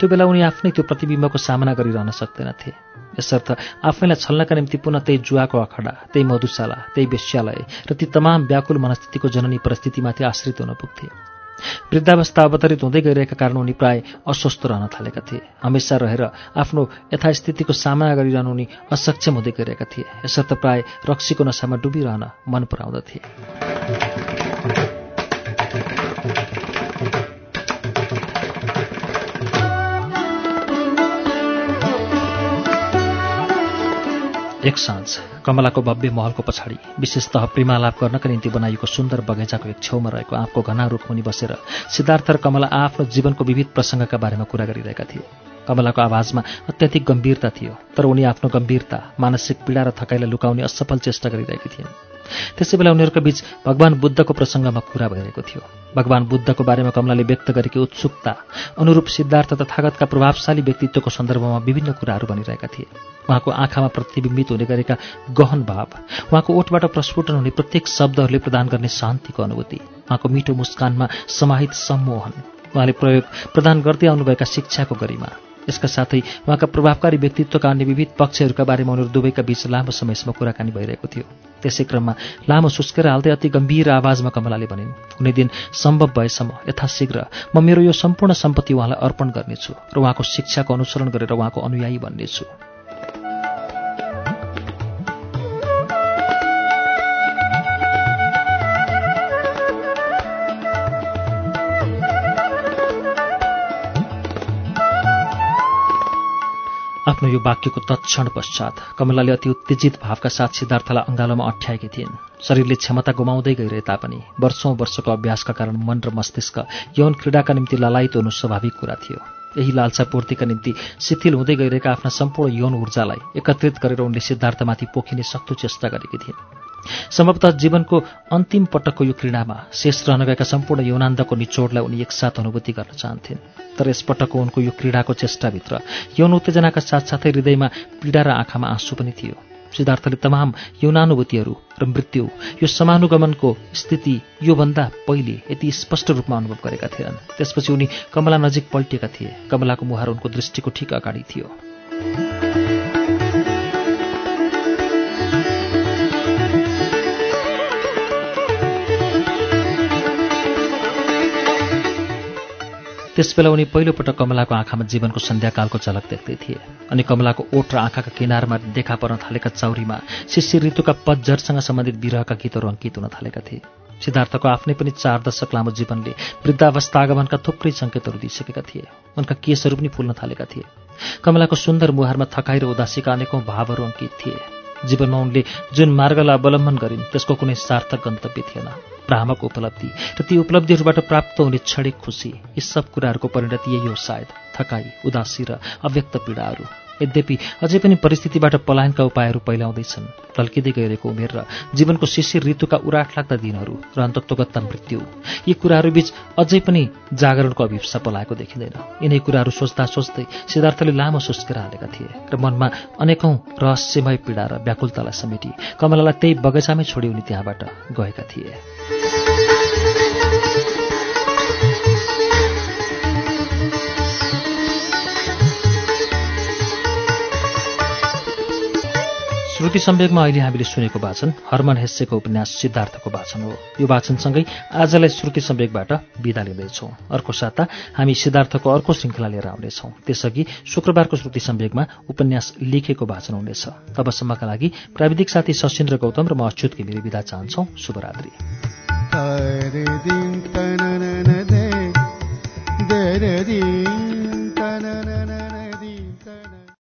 त्यो बेला उनी आफ्नै त्यो प्रतिबिम्बको सामना गरिरहन सक्दैनथे। यसर्थ आफैलाई छल्नका निम्ति पुनः त्यही जुवाको अखडा त्यही मधुशाला त्यही वेश्यालय र ती तमाम व्याकुल मनस्थितिको जननी परिस्थितिमाथि आश्रित हुन पुग्थे। वृद्धावस्था अवतरित हुँदै गइरहेका कारण उनी प्राय अस्वस्थ रहन थालेका थिए। हमेसा रहेर आफ्नो यथास्थितिको सामना गरिरहनु उनी असक्षम हुँदै गइरहेका थिए। यसर्थ प्राय रक्सीको नसामा डुबिरहन मन पराउँदथे एक साँझ। कमलाको भव्य महलको पछाडि विशेषतः प्रेमालाप गर्नका निम्ति बनाइएको सुन्दर बगैँचाको एक छेउमा रहेको आँपको घना रुखमुनि बसेर सिद्धार्थ र कमला आफ्नो जीवनको विविध प्रसङ्गका बारेमा कुरा गरिरहेका थिए। कमलाको आवाजमा अत्याधिक गम्भीरता थियो तर उनी आफ्नो गम्भीरता मानसिक पीडा र थकाइलाई लुकाउने असफल चेष्टा गरिरहेकी थिइन्। त्यसै बेला उनीहरूका बीच भगवान् बुद्धको प्रसङ्गमा कुरा भइरहेको थियो। भगवान् बुद्धको बारेमा कमलाले व्यक्त गरेकी उत्सुकता अनुरूप सिद्धार्थ तथागतका प्रभावशाली व्यक्तित्वको सन्दर्भमा विभिन्न कुराहरू भनिरहेका थिए। उहाँको आँखामा प्रतिबिम्बित हुने गरेका गहन भाव उहाँको ओठबाट प्रस्फुटन हुने प्रत्येक शब्दहरूले प्रदान गर्ने शान्तिको अनुभूति उहाँको मिठो मुस्कानमा समाहित सम्मोहन उहाँले प्रयोग प्रदान गर्दै आउनुभएका शिक्षाको गरिमा यसका साथै उहाँका प्रभावकारी व्यक्तित्वका अन्य विविध पक्षहरूका बारेमा उनीहरू दुवैका बीच लामो समयसम्म कुराकानी भइरहेको थियो। त्यसै क्रममा लामो सुस्केर हाल्दै अति गम्भीर आवाजमा कमलाले भनिन् कुनै दिन सम्भव भएसम्म यथाशीघ्र म मेरो यो सम्पूर्ण सम्पत्ति उहाँलाई अर्पण गर्नेछु र उहाँको शिक्षाको अनुसरण गरेर उहाँको अनुयायी बन्नेछु। आफ्नो यो वाक्यको तत्क्षण पश्चात कमलाले अति उत्तेजित भावका साथ सिद्धार्थलाई अङ्गालोमा अठ्याएकी थिइन्। शरीरले क्षमता गुमाउँदै गइरहे तापनि वर्षौं वर्षको अभ्यासका कारण मन र मस्तिष्क यौन क्रीडाका निम्ति ललायित हुनु स्वाभाविक कुरा थियो। यही लालसा पूर्तिका निम्ति शिथिल हुँदै गइरहेका आफ्ना सम्पूर्ण यौन ऊर्जालाई एकत्रित गरेर उनले सिद्धार्थमाथि पोखिने सक्दो चेष्टा गरेकी थिइन्। सम्भवतः जीवनको अन्तिम पटकको यो क्रीडामा शेष रहन गएका सम्पूर्ण यौनान्दको निचोडलाई उनी एकसाथ अनुभूति गर्न चाहन्थिन्। तर यसपटकको उनको यो क्रीडाको चेष्टाभित्र यौन उत्तेजनाका साथसाथै हृदयमा पीडा र आँखामा आँसु पनि थियो। सिद्धार्थले तमाम यौनानुभूतिहरू र मृत्यु यो समानुगमनको स्थिति योभन्दा पहिले यति स्पष्ट रूपमा अनुभव गरेका थिएनन्। त्यसपछि उनी कमला नजिक पल्टिएका थिए। कमलाको मुहार उनको दृष्टिको ठिक अगाडि थियो। त्यसबेला उनी पहिलोपटक कमलाको आँखामा जीवनको सन्ध्याकालको झलक देख्दै थिए अनि कमलाको ओठ र आँखाका किनारमा देखा पर्न थालेका चौरीमा शिशिर ऋतुका पतझरसँग सम्बन्धित विरहका गीतहरू अङ्कित हुन थालेका थिए। सिद्धार्थको आफ्नै पनि चार दशक लामो जीवनले वृद्धावस्था आगमनका थुप्रै सङ्केतहरू दिइसकेका थिए। उनका केसहरू पनि फुल्न थालेका थिए। कमलाको सुन्दर मुहारमा थकाइ र उदासीका अनेकौँ भावहरू अङ्कित थिए। जीवनमा उनले जुन मार्गलाई अवलम्बन गरिन् त्यसको कुनै सार्थक गन्तव्य थिएन। भ्रामक उपलब्धि र ती उपलब्धिहरूबाट प्राप्त हुने क्षणिक खुसी यी सब कुराहरूको परिणति यही हो सायद। थकाई उदासी र अव्यक्त पीडाहरू। यद्यपि अझै पनि परिस्थितिबाट पलायनका उपायहरू पहिलाउँदैछन्। ढल्किँदै गइरहेको उमेर र जीवनको शिशिर ऋतुका उराट लाग्दा दिनहरू र अन्तत्वगत्ता मृत्यु यी कुराहरूबीच अझै पनि जागरणको अभिप्सा पलाएको देखिँदैन। यिनै कुराहरू सोच्दा सोच्दै सिद्धार्थले लामो सुस्केर हालेका थिए र मनमा अनेकौं रहस्यमय पीडा र व्याकुलतालाई समेटी कमलालाई त्यही बगैँचामै छोडी उनी त्यहाँबाट गएका थिए। श्रुति सम्वेकमा अहिले हामीले सुनेको वाचन हर्मन हेस्सेको उपन्यास सिद्धार्थको वाचन हो। यो वाचनसँगै आजलाई श्रुति सम्वेकबाट विदा लिँदैछौँ। अर्को साता हामी सिद्धार्थको अर्को श्रृङ्खला लिएर आउनेछौँ। त्यसअघि शुक्रबारको श्रुति सम्वेकमा उपन्यास लेखेको वाचन हुनेछ। तबसम्मका लागि प्राविधिक साथी सशिन्द्र गौतम र म अच्युत घिमिरे विदा चाहन्छौ। शुभरात्री।